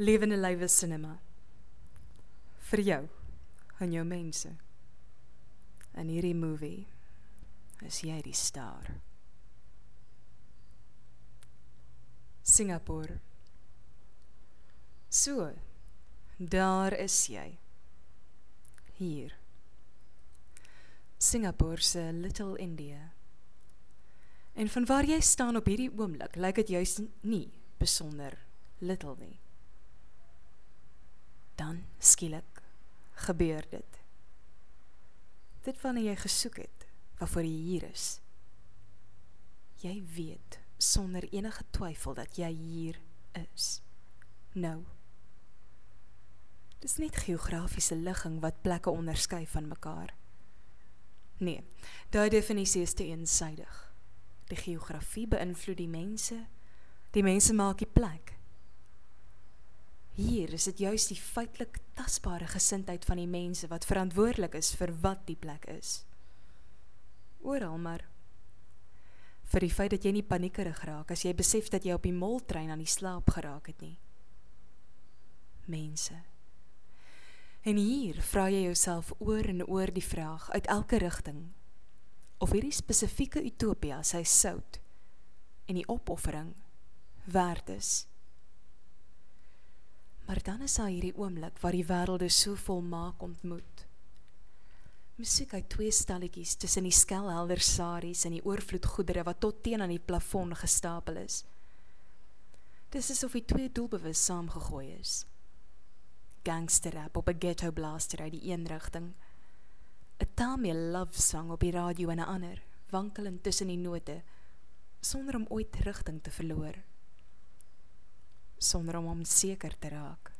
Lewende lywe cinema. Vir jou en jou mense. In hierdie movie is jy die ster. Singapore. So, daar is jy. Hier. Singapore se Little India. En van waar jy staan op hierdie oomblik, lyk dit juis nie besonder little nie dan skielik gebeur dit. Dit wanneer jy gesoek het waarvoor jy hier is. Jy weet sonder enige twyfel dat jy hier is. Nou. Dis net geografiese ligging wat plekke onderskei van mekaar. Nee, daai definisie is te eensydig. Die geografie beïnvloed die mense. Die mense maak die plek. Hier is dit juis die feitelik tasbare gesindheid van die mense wat verantwoordelik is vir wat die plek is. Oral maar vir die feit dat jy nie paniekerig raak as jy besef dat jy op die moltrein aan die slaap geraak het nie. Mense. En hier vra jy jouself oor en oor die vraag uit elke rigting of hierdie spesifieke utopia sy sout en die opoffering werd is. Maar dan is daar hierdie oomblik waar die wêrelde so volmaak ontmoet. Musiek uit twee stalletjies tussen die skelhelder saries en die oorvloed goedere wat tot teen aan die plafon gestapel is. Dis asof die twee doelbewus saamgegooi is. Gangster rap op 'n ghetto blaster uit die een rigting. 'n Tamil love song op die radio en 'n ander, wankelend tussen die note sonder om ooit rigting te verloor sonder om hom seker te raak.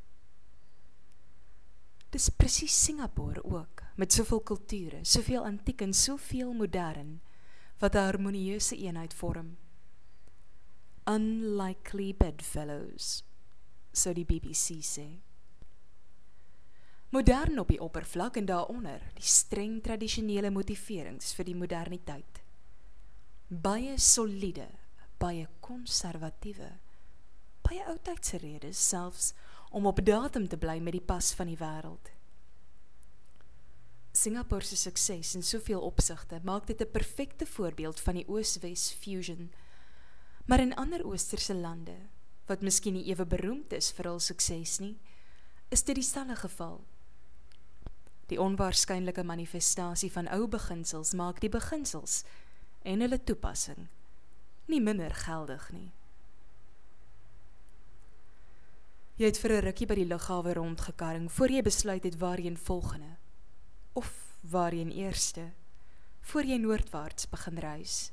Dis presies Singapore ook, met soveel kulture, soveel antiek en soveel modern wat 'n harmonieuse eenheid vorm. Unlikely bedfellows, so die BBC sê. Modern op die oppervlak en daaronder die streng tradisionele motiverings vir die moderniteit. Baie soliede, baie konservatiewe baie oudtydse redes selfs om op datum te bly met die pas van die wêreld. Singapore se sukses in soveel opsigte maak dit 'n perfekte voorbeeld van die Oos-Wes fusion. Maar in ander oosterse lande wat miskien nie ewe beroemd is vir hul sukses nie, is dit dieselfde geval. Die onwaarskynlike manifestasie van ou beginsels maak die beginsels en hulle toepassing nie minder geldig nie. Jy het vir 'n rukkie by die lughawe rondgekarring voor jy besluit het waarheen volgende of waarheen eerste voor jy noordwaarts begin reis.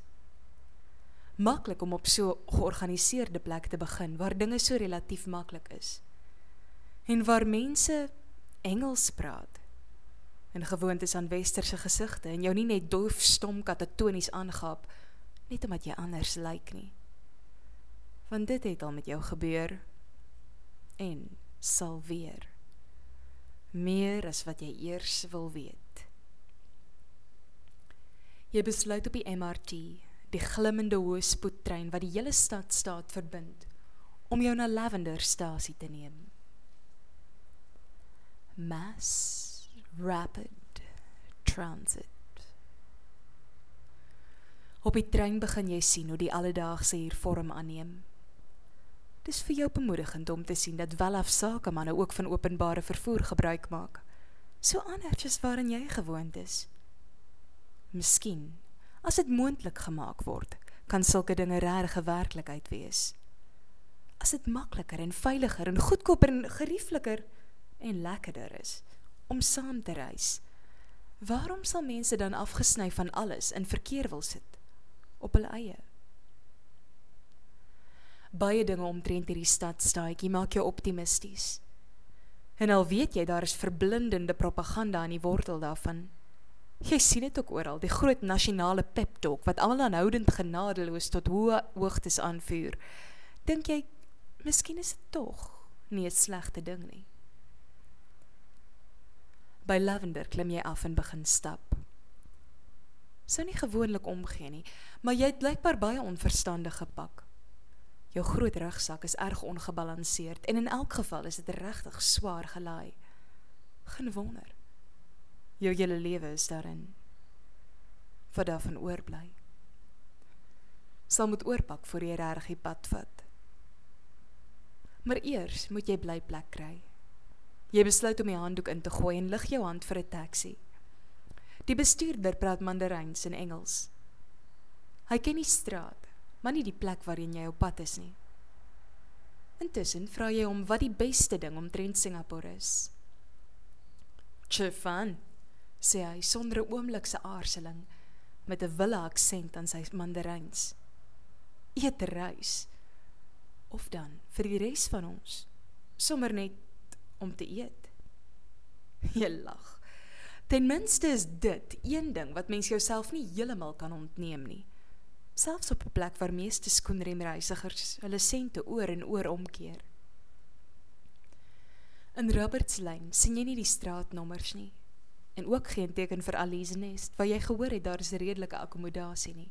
Maklik om op so georganiseerde plek te begin waar dinge so relatief maklik is. En waar mense Engels praat en gewoond is aan westerse gesigte en jou nie net doof stom katatonies aangaap net omdat jy anders lyk nie. Want dit het al met jou gebeur en sal weer meer as wat jy eers wil weet. Jy besluit op die MRT, die glimmende hoë spoedtrein wat die hele stad staat verbind om jou na Lavender stasie te neem. Mass Rapid Transit. Op die trein begin jy sien hoe die alledaagse hier vorm aanneem. Dis vir jou bemoedigend om te sien dat welaf sakemanne ook van openbare vervoer gebruik maak. So anders as waarin jy gewoond is. Miskien, as dit moontlik gemaak word, kan sulke dinge regte werklikheid wees. As dit makliker en veiliger en goedkoper en geriefliker en lekkerder is om saam te reis. Waarom sal mense dan afgesny van alles in verkeer wil sit op hulle eie? Baie dinge omtrent hierdie stadstaatjie maak jou optimisties. En al weet jy daar is verblindende propaganda aan die wortel daarvan. Jy sien dit ook oral, die groot nasionale pep talk wat almal aanhoudend genadeloos tot hoë hoogtes aanvuur. Dink jy miskien is dit tog nie 'n slegte ding nie. By Lavender klim jy af en begin stap. Sou nie gewoonlik omgee nie, maar jy het blykbaar baie onverstandig gepak Jou groot rugsak is erg ongebalanseerd en in elk geval is dit regtig swaar gelaai. Geen wonder. Jou hele lewe is daarin. Wat daarvan oorbly. Sal moet oorpak voor jy reg die pad vat. Maar eers moet jy bly plek kry. Jy besluit om die handdoek in te gooi en lig jou hand vir 'n taxi. Die bestuurder praat Mandaryns en Engels. Hy ken die straat, maar nie die plek waarheen jy op pad is nie. Intussen vra jy hom wat die beste ding omtrent Singapore is. "Chifan," sê hy sonder 'n oomblik se aarzeling met 'n wille aksent aan sy Mandaryns. "Eetreis." Of dan vir die res van ons, sommer net om te eet. Jy lag. Ten minste is dit een ding wat mens jouself nie heeltemal kan ontneem nie. Selfs op 'n plek waar meeste skoenremreisigers hulle sente oor en oor omkeer. In Robertslyn sien jy nie die straatnommers nie en ook geen teken vir Alice Nest waar jy gehoor het daar is redelike akkommodasie nie.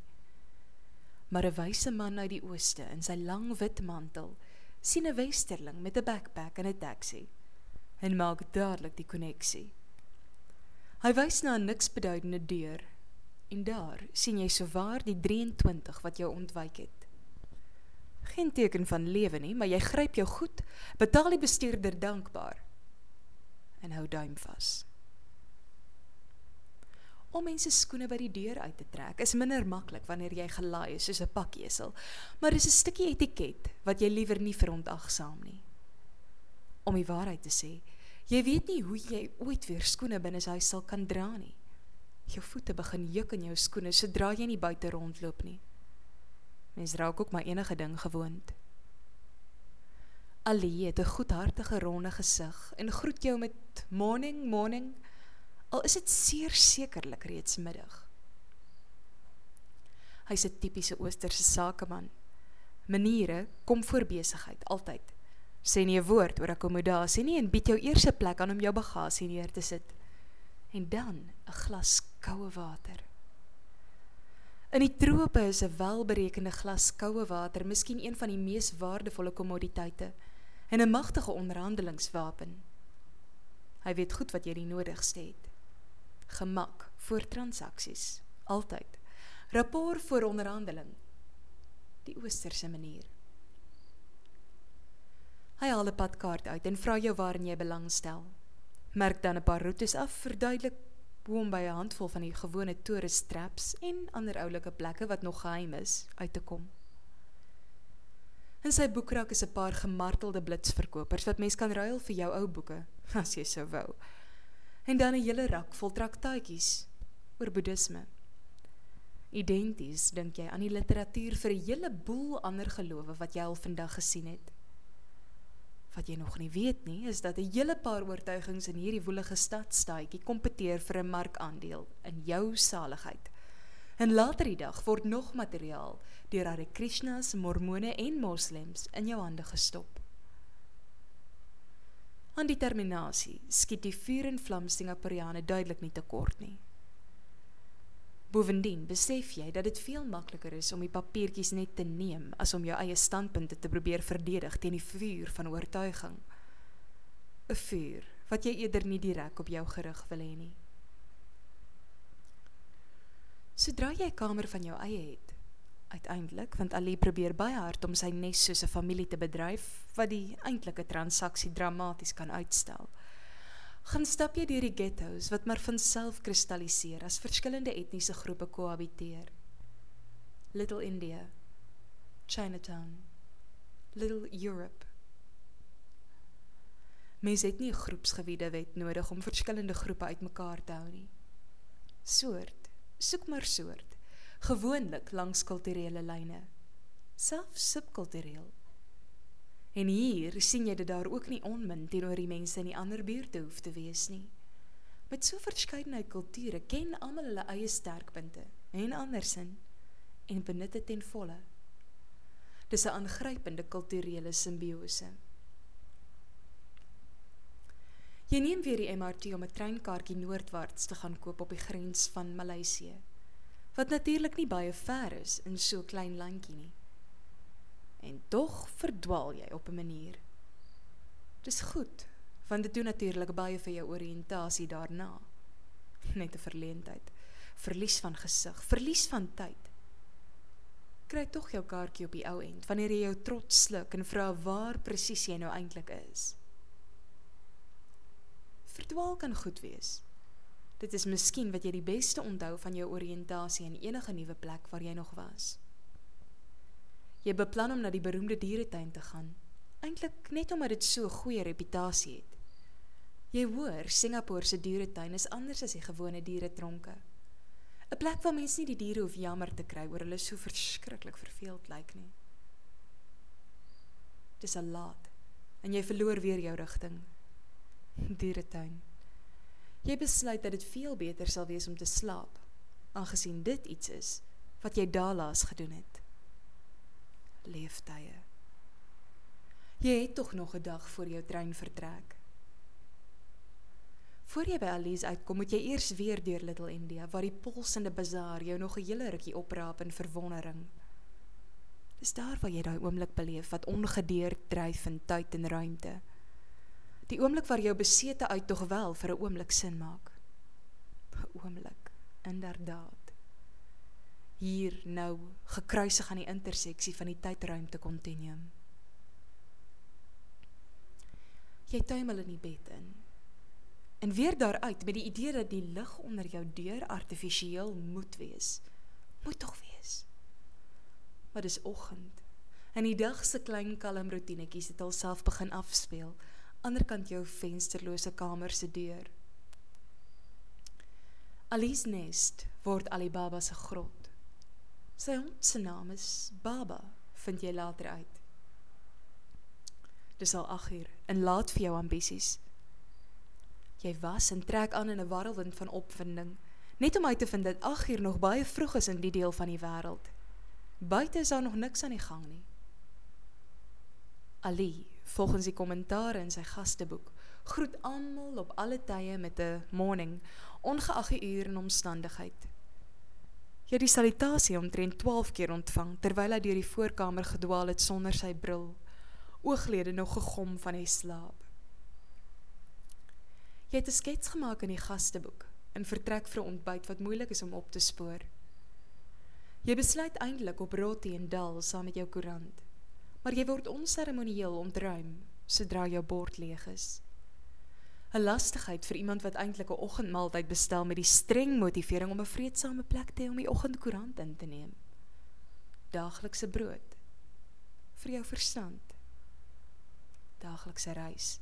Maar 'n wyse man uit die ooste in sy lang wit mantel sien 'n westerling met 'n backpack en 'n taxi en maak dadelik die koneksie. Hy wys na 'n niks beduidende deur en daar sien jy souwaar die 23 wat jou ontwyk het. Geen teken van lewe nie, maar jy gryp jou goed, betaal die bestuurder dankbaar en hou duim vas. Om mense skoene by die deur uit te trek is minder maklik wanneer jy gelaai is soos 'n pakjesel, maar dis 'n stukkie etiket wat jy liewer nie verontagsaam nie. Om die waarheid te sê, jy weet nie hoe jy ooit weer skoene binne sy huis sal kan dra nie. Jou voete begin juk in jou skoene sodra jy nie buite rondloop nie. Mens raak ook maar enige ding gewoond. Ali het 'n goedhartige ronde gesig en groet jou met morning morning al is dit seer sekerlik reeds middag. Hy's 'n tipiese oosterse sakeman. Maniere kom voor besigheid altyd sê nie 'n woord oor akkommodasie nie en bied jou eerste plek aan om jou bagasie neer te sit. En dan 'n glas koue water. In die trope is 'n welberekende glas koue water miskien een van die mees waardevolle kommoditeite en 'n magtige onderhandelingswapen. Hy weet goed wat jy die nodigste het. Gemak voor transaksies, altyd. Rapport voor onderhandeling. Die oosterse manier. Hy haal 'n padkaart uit en vra jou waarin jy belangstel. Merk dan 'n paar roetes af, verduidelik hoe om by 'n handvol van die gewone toerist traps en ander oulike plekke wat nog geheim is uit te kom. In sy boekrak is 'n paar gemartelde blitsverkopers wat mens kan ruil vir jou ou boeke, as jy sou wou. En dan 'n hele rak vol traktaatjies oor boeddhisme. Identies dink jy aan die literatuur vir 'n hele boel ander gelowe wat jy al vandag gesien het. Wat jy nog nie weet nie, is dat 'n hele paar oortuigings in hierdie woelige stadstaatjie kompeteer vir 'n markandeel in jou saligheid. En later die dag word nog materiaal deur Hare Krishnas, Mormone en Moslems in jou hande gestop. Aan die terminasie skiet die vuur en vlam Singaporeane duidelik nie tekort nie. Bovendien besef jy dat dit veel makliker is om die papiertjies net te neem as om jou eie standpunte te probeer verdedig teen die vuur van oortuiging. 'n Vuur wat jy eerder nie direk op jou gerig wil hê nie. Sodra jy 'n kamer van jou eie het, uiteindelik, want Ali probeer baie hard om sy nes soos 'n familie te bedryf wat die eintlike transaksie dramaties kan uitstel gaan stap jy deur die ghettos wat maar van self kristalliseer as verskillende etniese groepe kohabiteer. Little India, Chinatown, Little Europe. Mens het nie 'n groepsgebiede wet nodig om verskillende groepe uitmekaar te hou nie. Soort, soek maar soort, gewoonlik langs kulturele lyne, selfs subkultureel. En hier sien jy dat daar ook nie onmin teenoor die mense in die ander buurte hoef te wees nie. Met so verskeidenheid kulture ken almal hulle eie sterkpunte en andersin en benut dit ten volle. Dis 'n aangrypende kulturele simbiose. Jy neem weer die MRT om 'n treinkaartjie noordwaarts te gaan koop op die grens van Maleisië. Wat natuurlik nie baie ver is in so 'n klein landjie nie En tog verdwaal jy op 'n manier. Dis goed, want dit doen natuurlik baie vir jou oriëntasie daarna. Net 'n verleentheid. Verlies van gesig, verlies van tyd. Kry tog jou kaartjie op die ou end wanneer jy jou trots sluk en vra waar presies jy nou eintlik is. Verdwaal kan goed wees. Dit is miskien wat jy die beste onthou van jou oriëntasie in enige nuwe plek waar jy nog was. Jy beplan om na die beroemde dieretuin te gaan, eintlik net omdat dit so 'n goeie reputasie het. Jy hoor, Singapore se dieretuin is anders as die gewone dieretronke. 'n Plek waar mense nie die diere hoef jammer te kry oor hulle so verskriklik verveeld lyk nie. Dis al laat en jy verloor weer jou rigting. Dieretuin. Jy besluit dat dit veel beter sal wees om te slaap, aangesien dit iets is wat jy daalaas gedoen het leeftye. Jy het tog nog 'n dag voor jou trein vertrek. Voor jy by Alice uitkom, moet jy eers weer deur Little India waar die pulsende bazaar jou nog 'n hele rukkie opraap in verwondering. Dis daar waar jy daai oomblik beleef wat ongedeerd dryf in tyd en ruimte. Die oomblik waar jou besete uit tog wel vir 'n oomblik sin maak. 'n Oomblik, inderdaad hier nou gekruisig aan die interseksie van die tydruimte kontinuum. Jy tuimel in die bed in. En weer daaruit met die idee dat die lig onder jou deur artifisieel moet wees. Moet tog wees. Maar dis oggend. En die dag se klein kalm rotinetjies het alself begin afspeel anderkant jou vensterlose kamer se deur. Alice Nest word Alibaba se grot. Sy hond se naam is Baba, vind jy later uit. Dis al 8 uur en laat vir jou ambisies. Jy was en trek aan in 'n warrelwind van opwinding, net om uit te vind dat 8 uur nog baie vroeg is in die deel van die wêreld. Buite is daar nog niks aan die gang nie. Ali, volgens die kommentaar in sy gasteboek, groet almal op alle tye met 'n morning, ongeag die uur en omstandigheid. Jy het die salutasie omtrent 12 keer ontvang terwyl hy deur die voorkamer gedwaal het sonder sy bril. Ooglede nog gegom van die slaap. Jy het 'n skets gemaak in die gasteboek en vertrek vir 'n ontbyt wat moeilik is om op te spoor. Jy besluit eintlik op roti en dal saam met jou koerant. Maar jy word onseremonieel ontruim sodra jou bord leeg is. 'n lastigheid vir iemand wat eintlik 'n oggendmaaltyd bestel met die streng motivering om 'n vredesame plek te hê om die oggendkoerant in te neem. Daaglikse brood vir jou verstand. Daaglikse reis.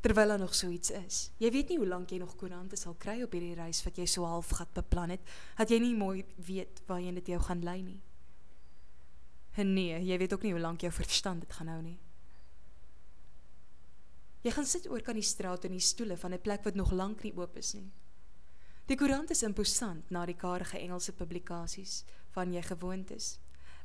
Terwyl daar nog so iets is. Jy weet nie hoe lank jy nog koerante sal kry op hierdie reis wat jy so halfgat beplan het, dat jy nie mooi weet waarheen dit jou gaan lei nie. En nee, jy weet ook nie hoe lank jou verstand dit gaan hou nie. Jy gaan sit oor kan die straat in die stoele van 'n plek wat nog lank nie oop is nie. Die koerant is imposant na die karige Engelse publikasies van jy gewoond is,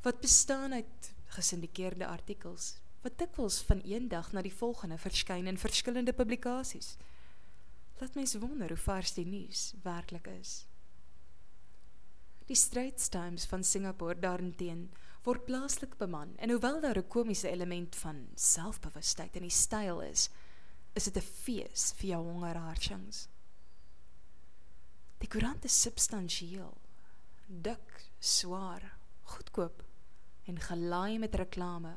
wat bestaan uit gesindikeerde artikels wat dikwels van een dag na die volgende verskyn in verskillende publikasies. Laat mens wonder hoe vars die nuus werklik is. Die Straits Times van Singapore daarteen word plaaslik beman en hoewel daar 'n komiese element van selfbewustheid in die styl is, is dit 'n fees vir jou hongerhartjings. Die koerant is substansieel, dik, swaar, goedkoop en gelaai met reklame.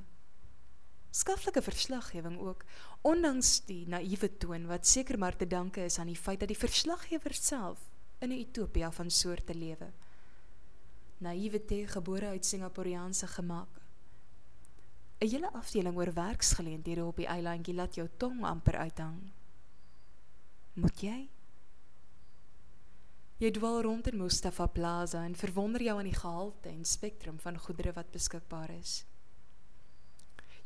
Skaflike verslaggewing ook, ondanks die naïewe toon wat seker maar te danke is aan die feit dat die verslaggewer self in 'n utopia van soorte lewe. Naïewe te gebore uit Singaporeaanse gemaak 'n hele afdeling oor werksgeleenthede op die eilandjie laat jou tong amper uithang. Moet jy? Jy dwaal rond in Mustafa Plaza en verwonder jou aan die gehalte en spektrum van goedere wat beskikbaar is.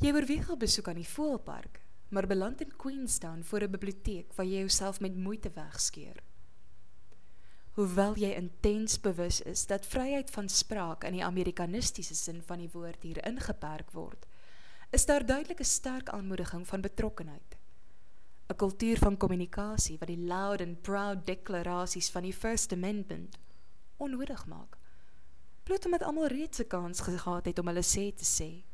Jy oorweeg 'n besoek aan die voëlpark, maar beland in Queenstown voor 'n biblioteek waar jy jouself met moeite wegskeer. Hoewel jy intens bewus is dat vryheid van spraak in die amerikanistiese sin van die woord hier ingeperk word, is daar duidelike sterk aanmoediging van betrokkenheid. 'n Kultuur van kommunikasie wat die loud and proud deklarasies van die First Amendment onnodig maak. Bloot omdat almal reeds 'n kans gehad het om hulle sê te sê.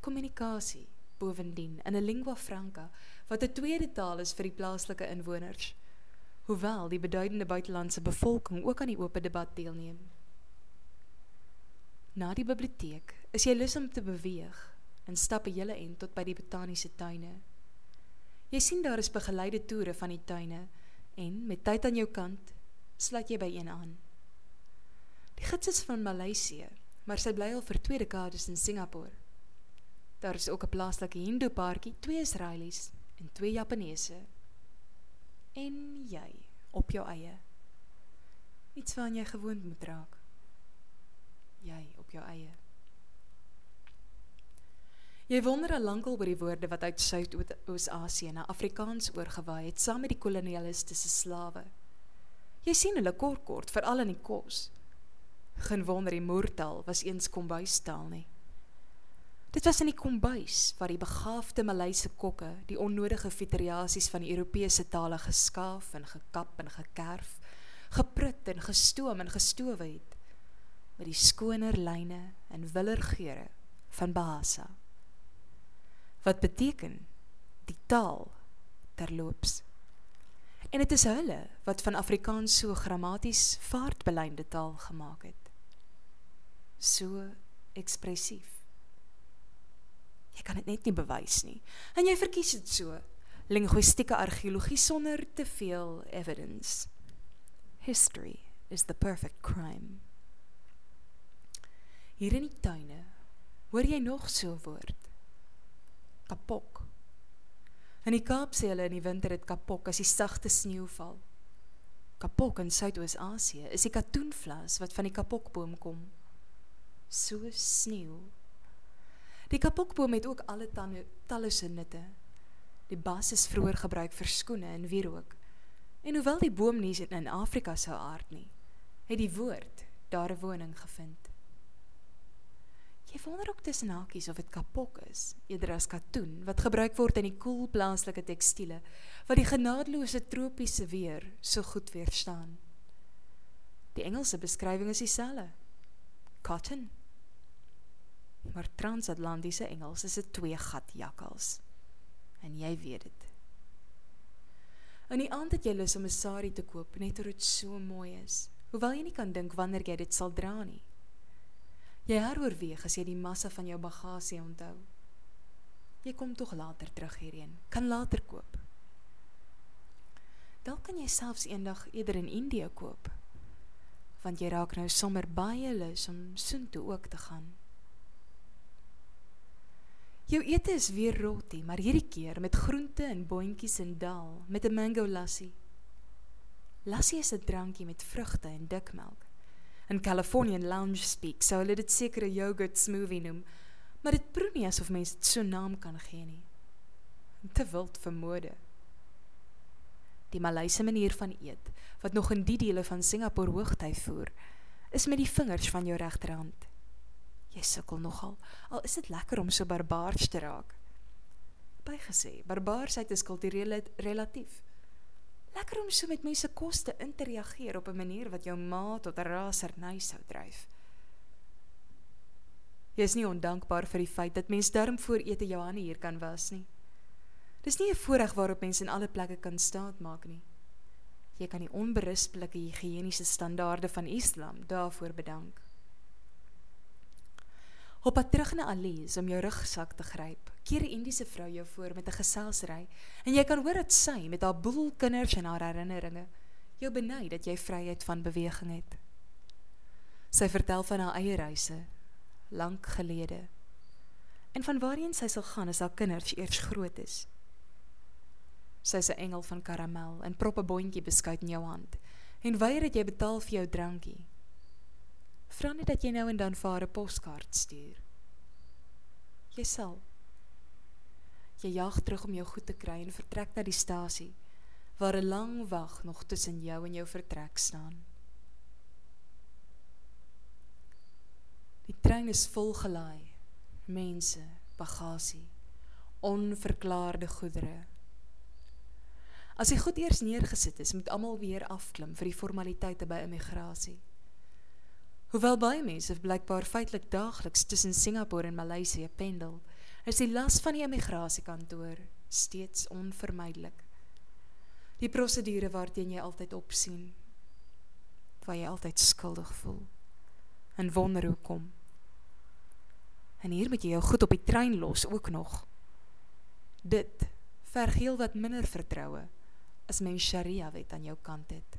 Kommunikasie bovendien in 'n lingua franca wat 'n tweede taal is vir die plaaslike inwoners, hoewel die beduidende buitelandse bevolking ook aan die oop debat deelneem. Na die biblioteek is jy lus om te beweeg en stap 'n hele end tot by die botaniese tuine. Jy sien daar is begeleide toere van die tuine en met tyd aan jou kant sluit jy by een aan. Die gids is van Maleisië, maar sy bly al vir twee dekades in Singapore. Daar is ook 'n plaaslike Hindu paartjie, twee Israelies en twee Japaneese. En jy op jou eie. Iets waaraan jy gewoond moet raak. Jy op jou eie. Jy wonder al lankal oor die woorde wat uit Suid-Oos-Asië na Afrikaans oorgewaai het saam met die kolonialistiese slawe. Jy sien hulle kort kort veral in die kos. Geen wonder die moertaal was eens kombuistaal nie. Dit was in die kombuis waar die begaafde Maleise kokke die onnodige fiteriasies van die Europese tale geskaaf en gekap en gekerf, geprut en gestoom en gestowe het met die skoner lyne en willer geure van Bahasa. Wat beteken die taal terloops? En dit is hulle wat van Afrikaans so grammaties vaartbelynde taal gemaak het. So ekspressief. Jy kan dit net nie bewys nie. En jy verkies dit so. Linguistieke argeologie sonder te veel evidence. History is the perfect crime. Hier in die tuine hoor jy nog so 'n woord. Kapok. In die Kaap sê hulle in die winter dit kapok as die sagte sneeu val. Kapok in Suidoos-Asië is die katoenvlas wat van die kapokboom kom. So sneeu Die kapokboom het ook alle talle se nutte. Die bas is vroeër gebruik vir skoene en wierook. En hoewel die boom nie in Afrika sou aard nie, het die woord daar 'n woning gevind. Jy wonder ook tussen hakies of dit kapok is, eerder as katoen wat gebruik word in die koel cool plaaslike tekstiele wat die genadeloose tropiese weer so goed weerstaan. Die Engelse beskrywing is dieselfde. Cotton maar transatlantiese Engels is 'n twee gat jakkals. En jy weet dit. In die aand het jy lus om 'n sari te koop net omdat dit so mooi is. Hoewel jy nie kan dink wanneer jy dit sal dra nie. Jy heroorweeg as jy die massa van jou bagasie onthou. Jy kom tog later terug hierheen. Kan later koop. Dalk kan jy selfs eendag eerder in Indië koop. Want jy raak nou sommer baie lus om soontoe ook te gaan. Jou ete is weer roti, maar hierdie keer met groente en boontjies en daal met 'n mango lassi. Lassi is 'n drankie met vrugte en dikmelk. In Californian lounge speak sou hulle dit seker 'n yogurt smoothie noem, maar dit proe nie asof mens dit so naam kan gee nie. Te wild vir mode. Die Maleise manier van eet, wat nog in die dele van Singapore hoogtyd voer, is met die vingers van jou regterhand. Jy sukkel nogal. Al is dit lekker om so barbaars te raak. Bygesê, barbaarsheid is kultureel relatief. Lekker om so met mense kos te interageer op 'n manier wat jou ma tot 'n raserny sou dryf. Jy is nie ondankbaar vir die feit dat mens darm voor ete jou hande hier kan was nie. Dis nie 'n voorreg waarop mense in alle plekke kan staat maak nie. Jy kan die onberispelike higiëniese standaarde van Islam daarvoor bedank. Op pad terug na Alice om jou rugsak te gryp, keer 'n Indiese vrou jou voor met 'n geselsry en jy kan hoor dat sy met haar boel kinders en haar herinneringe jou beny dat jy vryheid van beweging het. Sy vertel van haar eie reise, lank gelede. En van waarheen sy sal gaan as haar kinders eers groot is. Sy is 'n engel van karamel en prop 'n boontjie beskuit in jou hand en weier dat jy betaal vir jou drankie Vra net dat jy nou en dan vir haar 'n poskaart stuur. Jy sal. Jy jaag terug om jou goed te kry en vertrek na die stasie waar 'n lang wag nog tussen jou en jou vertrek staan. Die trein is vol gelaai. Mense, bagasie, onverklaarde goedere. As die goed eers neergesit is, moet almal weer afklim vir die formaliteite by immigrasie. Hoewel baie mense blykbaar feitelik daagliks tussen Singapore en Maleisië pendel is die las van die immigrasiekantoor steeds onvermydelik. Die prosedure waarteen jy altyd opsien, waar jy altyd skuldig voel en wonder hoekom. En hier moet jy jou goed op die trein los ook nog. Dit verg heel wat minder vertroue as mens Sharia wet aan jou kant het.